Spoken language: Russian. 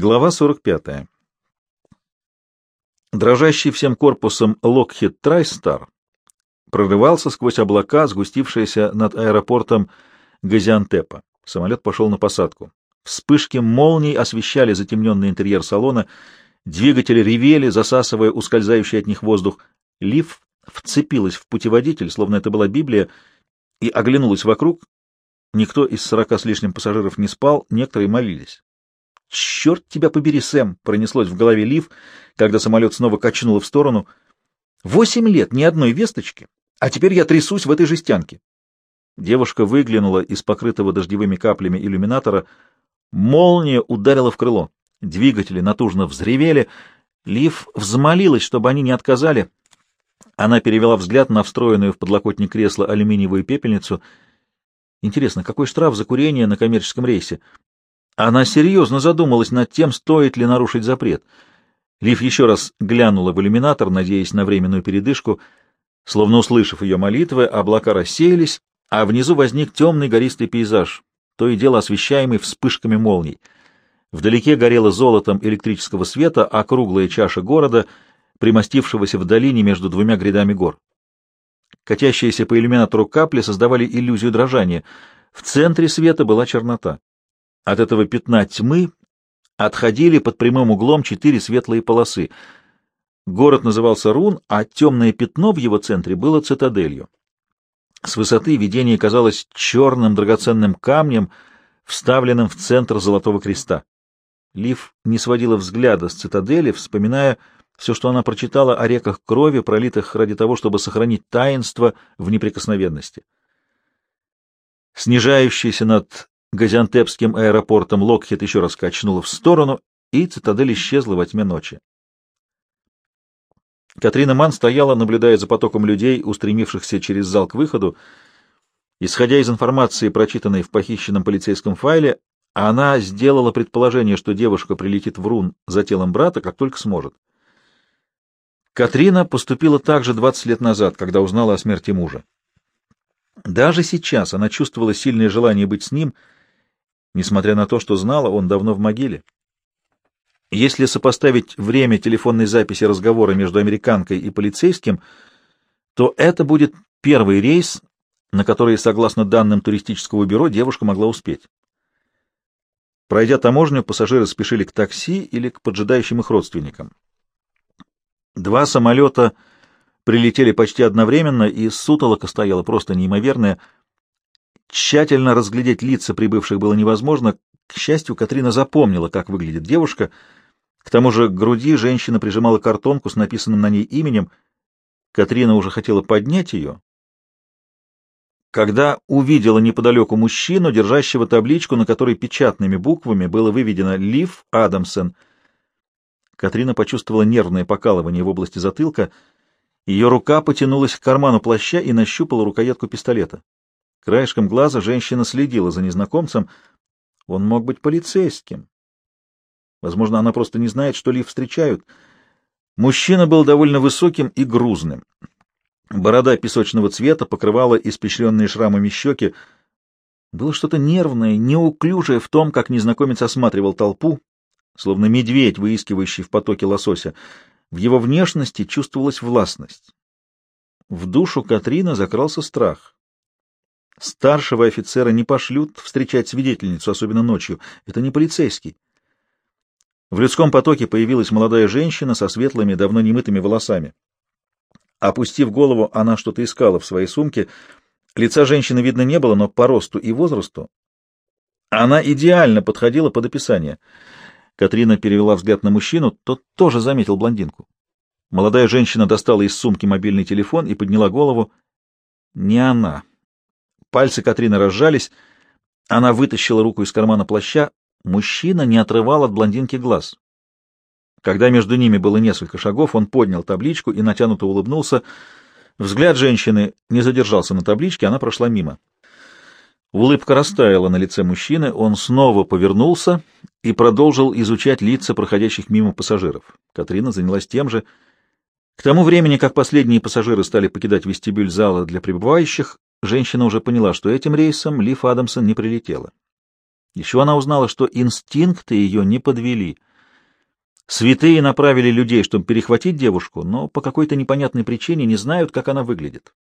Глава 45. Дрожащий всем корпусом Локхит Трайстар прорывался сквозь облака, сгустившиеся над аэропортом Газиантепа. Самолет пошел на посадку. Вспышки молний освещали затемненный интерьер салона, двигатели ревели, засасывая ускользающий от них воздух. Лив вцепилась в путеводитель, словно это была Библия, и оглянулась вокруг. Никто из сорока с лишним пассажиров не спал, некоторые молились. «Черт тебя побери, Сэм!» — пронеслось в голове Лив, когда самолет снова качнуло в сторону. «Восемь лет, ни одной весточки, а теперь я трясусь в этой жестянке». Девушка выглянула из покрытого дождевыми каплями иллюминатора. Молния ударила в крыло. Двигатели натужно взревели. Лив взмолилась, чтобы они не отказали. Она перевела взгляд на встроенную в подлокотник кресла алюминиевую пепельницу. Интересно, какой штраф за курение на коммерческом рейсе? Она серьезно задумалась над тем, стоит ли нарушить запрет. Лив еще раз глянула в иллюминатор, надеясь на временную передышку. Словно услышав ее молитвы, облака рассеялись, а внизу возник темный гористый пейзаж, то и дело освещаемый вспышками молний. Вдалеке горело золотом электрического света округлая чаша города, примостившегося в долине между двумя грядами гор. Катящиеся по иллюминатору капли создавали иллюзию дрожания. В центре света была чернота. От этого пятна тьмы отходили под прямым углом четыре светлые полосы. Город назывался Рун, а темное пятно в его центре было цитаделью. С высоты видение казалось черным драгоценным камнем, вставленным в центр Золотого Креста. Лив не сводила взгляда с цитадели, вспоминая все, что она прочитала о реках крови, пролитых ради того, чтобы сохранить таинство в неприкосновенности. Снижающийся над Газиантепским аэропортом Локхит еще раз качнула в сторону, и цитадель исчезла во тьме ночи. Катрина Ман стояла, наблюдая за потоком людей, устремившихся через зал к выходу. Исходя из информации, прочитанной в похищенном полицейском файле, она сделала предположение, что девушка прилетит в Рун за телом брата, как только сможет. Катрина поступила так же 20 лет назад, когда узнала о смерти мужа. Даже сейчас она чувствовала сильное желание быть с ним — несмотря на то, что знала, он давно в могиле. Если сопоставить время телефонной записи разговора между американкой и полицейским, то это будет первый рейс, на который, согласно данным туристического бюро, девушка могла успеть. Пройдя таможню, пассажиры спешили к такси или к поджидающим их родственникам. Два самолета прилетели почти одновременно, и сутолока стояла просто неимоверная — Тщательно разглядеть лица прибывших было невозможно. К счастью, Катрина запомнила, как выглядит девушка. К тому же к груди женщина прижимала картонку с написанным на ней именем. Катрина уже хотела поднять ее, когда увидела неподалеку мужчину, держащего табличку, на которой печатными буквами было выведено «Лив Адамсон». Катрина почувствовала нервное покалывание в области затылка. Ее рука потянулась к карману плаща и нащупала рукоятку пистолета. Краешком глаза женщина следила за незнакомцем. Он мог быть полицейским. Возможно, она просто не знает, что Лив встречают. Мужчина был довольно высоким и грузным. Борода песочного цвета покрывала испещренные шрамами щеки. Было что-то нервное, неуклюжее в том, как незнакомец осматривал толпу, словно медведь, выискивающий в потоке лосося. В его внешности чувствовалась властность. В душу Катрина закрался страх. Старшего офицера не пошлют встречать свидетельницу, особенно ночью. Это не полицейский. В людском потоке появилась молодая женщина со светлыми, давно немытыми волосами. Опустив голову, она что-то искала в своей сумке. Лица женщины видно не было, но по росту и возрасту она идеально подходила под описание. Катрина перевела взгляд на мужчину, тот тоже заметил блондинку. Молодая женщина достала из сумки мобильный телефон и подняла голову. Не она. Пальцы Катрины разжались. Она вытащила руку из кармана плаща. Мужчина не отрывал от блондинки глаз. Когда между ними было несколько шагов, он поднял табличку и натянуто улыбнулся. Взгляд женщины не задержался на табличке, она прошла мимо. Улыбка растаяла на лице мужчины, он снова повернулся и продолжил изучать лица проходящих мимо пассажиров. Катрина занялась тем же. К тому времени, как последние пассажиры стали покидать вестибюль зала для прибывающих, Женщина уже поняла, что этим рейсом Лив Адамсон не прилетела. Еще она узнала, что инстинкты ее не подвели — Святые направили людей, чтобы перехватить девушку, но по какой-то непонятной причине не знают, как она выглядит.